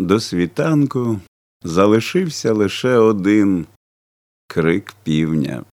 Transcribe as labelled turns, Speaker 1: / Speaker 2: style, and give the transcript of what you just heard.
Speaker 1: До світанку залишився лише один крик півня.